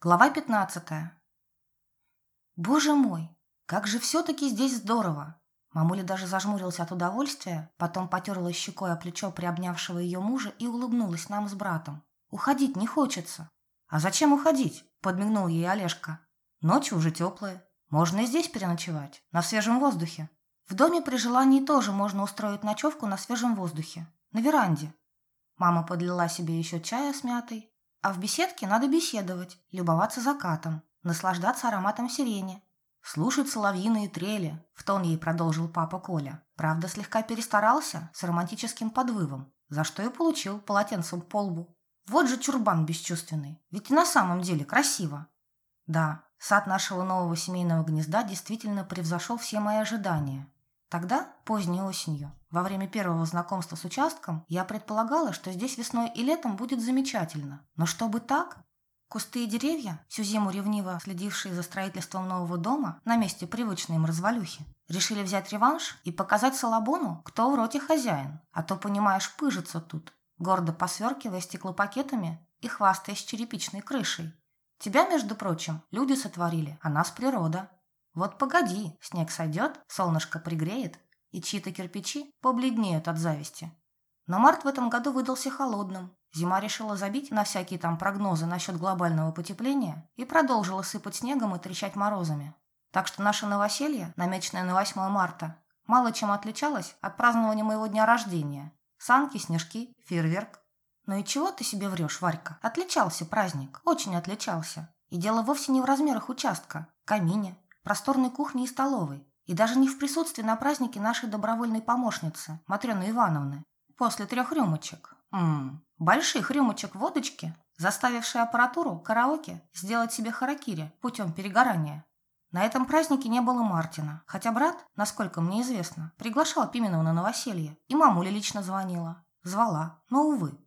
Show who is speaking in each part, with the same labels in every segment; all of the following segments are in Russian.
Speaker 1: Глава 15. Боже мой, как же все-таки здесь здорово! Мамуля даже зажмурилась от удовольствия, потом потерла щекой о плечо приобнявшего ее мужа и улыбнулась нам с братом. Уходить не хочется. А зачем уходить? Подмигнул ей Олежка. Ночи уже теплые. Можно и здесь переночевать, на свежем воздухе. В доме при желании тоже можно устроить ночевку на свежем воздухе, на веранде. Мама подлила себе еще чая с мятой, а в беседке надо беседовать, любоваться закатом, наслаждаться ароматом сирени, слушать соловьиные трели, в тон ей продолжил папа Коля. Правда, слегка перестарался с романтическим подвывом, за что и получил полотенцем по лбу. Вот же чурбан бесчувственный, ведь и на самом деле красиво. Да, сад нашего нового семейного гнезда действительно превзошел все мои ожидания. Тогда, поздней осенью, во время первого знакомства с участком, я предполагала, что здесь весной и летом будет замечательно. Но чтобы так? Кусты и деревья, всю зиму ревниво следившие за строительством нового дома на месте привычной им развалюхи, решили взять реванш и показать Салабону, кто в роте хозяин, а то, понимаешь, пыжится тут, гордо посверкивая стеклопакетами и хвастаясь черепичной крышей. Тебя, между прочим, люди сотворили, а нас природа. Вот погоди, снег сойдет, солнышко пригреет, и чьи-то кирпичи побледнеют от зависти. Но март в этом году выдался холодным. Зима решила забить на всякие там прогнозы насчет глобального потепления и продолжила сыпать снегом и трещать морозами. Так что наше новоселье, намеченное на 8 марта, мало чем отличалось от празднования моего дня рождения. Санки, снежки, фейерверк. Ну и чего ты себе врешь, Варька? Отличался праздник, очень отличался. И дело вовсе не в размерах участка, камине, просторной кухни и столовой, и даже не в присутствии на празднике нашей добровольной помощницы, Матрёны Ивановны, после трех рюмочек. Ммм, больших рюмочек водочки, заставившей аппаратуру караоке сделать себе харакири путем перегорания. На этом празднике не было Мартина, хотя брат, насколько мне известно, приглашал Пименова на новоселье, и мамуля лично звонила. Звала, но, увы.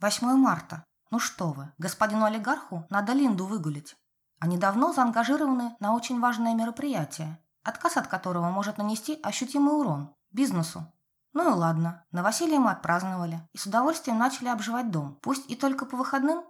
Speaker 1: 8 марта. Ну что вы, господину олигарху надо Линду выгулить. Они давно заангажированы на очень важное мероприятие, отказ от которого может нанести ощутимый урон бизнесу. Ну и ладно, новоселье мы отпраздновали и с удовольствием начали обживать дом, пусть и только по выходным,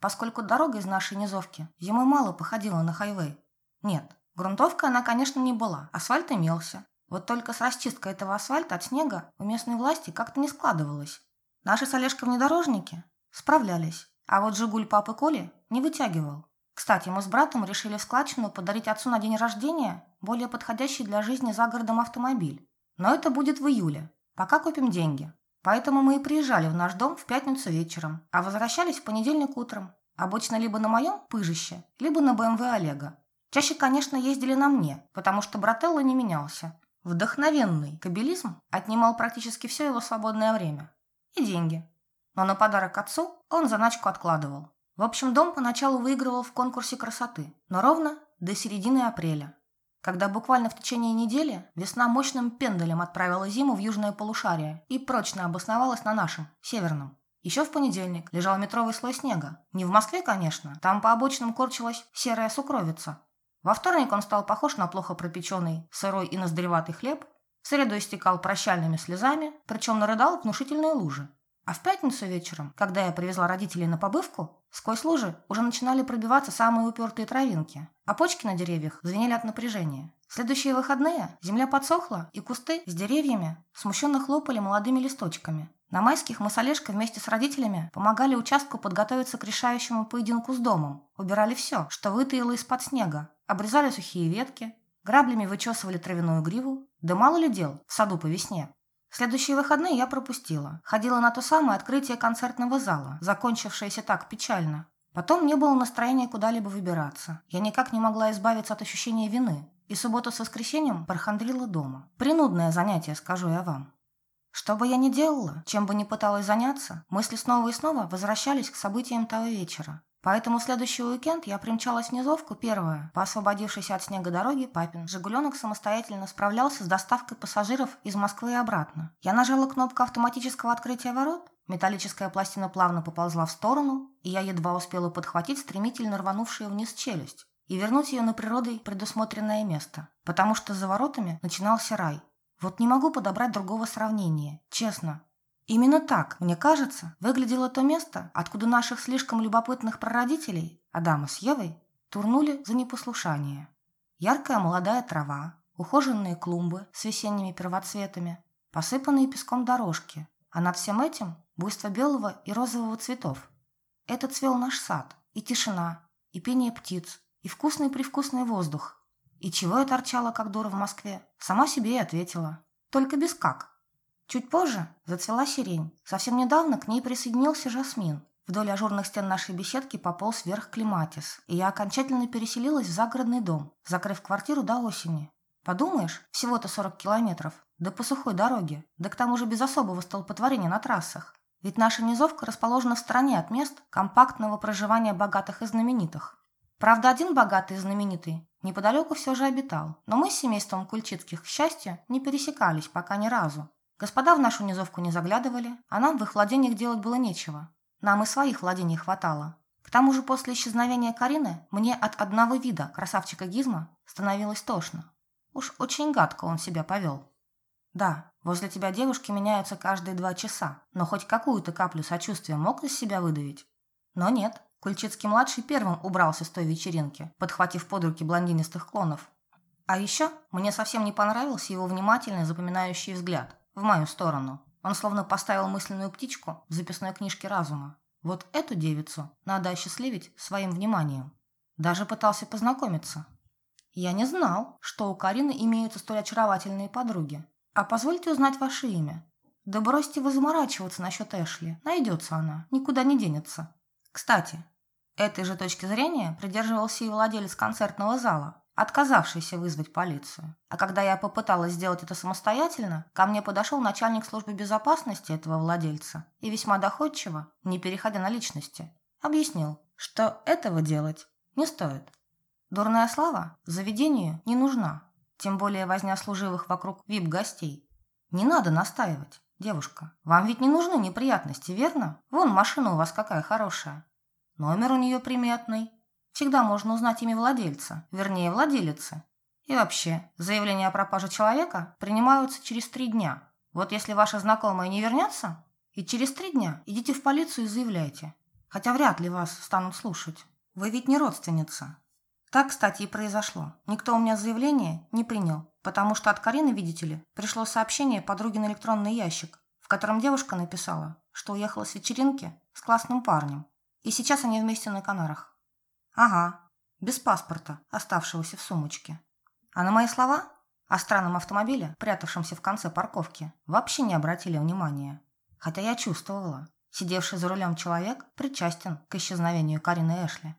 Speaker 1: поскольку дорога из нашей низовки зимой мало походила на хайвей. Нет, грунтовка она, конечно, не была, асфальт имелся. Вот только с расчисткой этого асфальта от снега у местной власти как-то не складывалось. Наши с Олежкой внедорожники справлялись, а вот «Жигуль» папы Коли не вытягивал. Кстати, мы с братом решили в складчину подарить отцу на день рождения более подходящий для жизни за городом автомобиль. Но это будет в июле, пока купим деньги. Поэтому мы и приезжали в наш дом в пятницу вечером, а возвращались в понедельник утром. Обычно либо на моем пыжище, либо на БМВ Олега. Чаще, конечно, ездили на мне, потому что брателло не менялся. Вдохновенный кабелизм отнимал практически все его свободное время. И деньги. Но на подарок отцу он заначку откладывал. В общем, дом поначалу выигрывал в конкурсе красоты, но ровно до середины апреля, когда буквально в течение недели весна мощным пендалем отправила зиму в южное полушарие и прочно обосновалась на нашем, северном. Еще в понедельник лежал метровый слой снега. Не в Москве, конечно, там по обочинам корчилась серая сукровица. Во вторник он стал похож на плохо пропеченный, сырой и ноздреватый хлеб, в среду истекал прощальными слезами, причем нарыдал внушительные лужи. А в пятницу вечером, когда я привезла родителей на побывку, сквозь лужи уже начинали пробиваться самые упертые травинки, а почки на деревьях звенели от напряжения. В следующие выходные земля подсохла, и кусты с деревьями смущенно хлопали молодыми листочками. На майских мы с Олежкой вместе с родителями помогали участку подготовиться к решающему поединку с домом. Убирали все, что вытаило из-под снега. Обрезали сухие ветки, граблями вычесывали травяную гриву. Да мало ли дел в саду по весне. Следующие выходные я пропустила. Ходила на то самое открытие концертного зала, закончившееся так печально. Потом не было настроения куда-либо выбираться. Я никак не могла избавиться от ощущения вины. И субботу с воскресеньем прохандрила дома. Принудное занятие, скажу я вам. Что бы я ни делала, чем бы ни пыталась заняться, мысли снова и снова возвращались к событиям того вечера. Поэтому в следующий уикенд я примчалась в Низовку первая. По освободившейся от снега дороге папин «Жигуленок» самостоятельно справлялся с доставкой пассажиров из Москвы и обратно. Я нажала кнопку автоматического открытия ворот, металлическая пластина плавно поползла в сторону, и я едва успела подхватить стремительно рванувшую вниз челюсть и вернуть ее на природой предусмотренное место, потому что за воротами начинался рай. Вот не могу подобрать другого сравнения, честно. Именно так, мне кажется, выглядело то место, откуда наших слишком любопытных прародителей, Адама с Евой, турнули за непослушание. Яркая молодая трава, ухоженные клумбы с весенними первоцветами, посыпанные песком дорожки, а над всем этим буйство белого и розового цветов. Это цвел наш сад, и тишина, и пение птиц, и вкусный-привкусный воздух. И чего я торчала, как дура в Москве? Сама себе и ответила. Только без как. Чуть позже зацвела сирень. Совсем недавно к ней присоединился жасмин. Вдоль ажурных стен нашей беседки пополз вверх климатис, и я окончательно переселилась в загородный дом, закрыв квартиру до осени. Подумаешь, всего-то 40 километров, да по сухой дороге, да к тому же без особого столпотворения на трассах. Ведь наша низовка расположена в стороне от мест компактного проживания богатых и знаменитых. Правда, один богатый и знаменитый неподалеку все же обитал, но мы с семейством Кульчицких, к счастью, не пересекались пока ни разу. Господа в нашу низовку не заглядывали, а нам в их владениях делать было нечего. Нам и своих владений хватало. К тому же после исчезновения Карины мне от одного вида красавчика Гизма становилось тошно. Уж очень гадко он себя повел. Да, возле тебя девушки меняются каждые два часа, но хоть какую-то каплю сочувствия мог из себя выдавить? Но нет, Кульчицкий-младший первым убрался с той вечеринки, подхватив под руки блондинистых клонов. А еще мне совсем не понравился его внимательный запоминающий взгляд, в мою сторону. Он словно поставил мысленную птичку в записной книжке разума. Вот эту девицу надо осчастливить своим вниманием. Даже пытался познакомиться. Я не знал, что у Карины имеются столь очаровательные подруги. А позвольте узнать ваше имя. Да бросьте вы заморачиваться насчет Эшли. Найдется она, никуда не денется. Кстати, этой же точки зрения придерживался и владелец концертного зала, отказавшийся вызвать полицию. А когда я попыталась сделать это самостоятельно, ко мне подошел начальник службы безопасности этого владельца и весьма доходчиво, не переходя на личности, объяснил, что этого делать не стоит. Дурная слава заведению не нужна, тем более возня служивых вокруг вип-гостей. Не надо настаивать, девушка. Вам ведь не нужны неприятности, верно? Вон машина у вас какая хорошая. Номер у нее приметный, Всегда можно узнать имя владельца, вернее, владелицы. И вообще, заявления о пропаже человека принимаются через три дня. Вот если ваша знакомая не вернется, и через три дня идите в полицию и заявляйте. Хотя вряд ли вас станут слушать. Вы ведь не родственница. Так, кстати, и произошло. Никто у меня заявление не принял, потому что от Карины, видите ли, пришло сообщение подруги на электронный ящик, в котором девушка написала, что уехала с вечеринки с классным парнем. И сейчас они вместе на Канарах. Ага, без паспорта, оставшегося в сумочке. А на мои слова о странном автомобиле, прятавшемся в конце парковки, вообще не обратили внимания. Хотя я чувствовала, сидевший за рулем человек причастен к исчезновению Карины Эшли.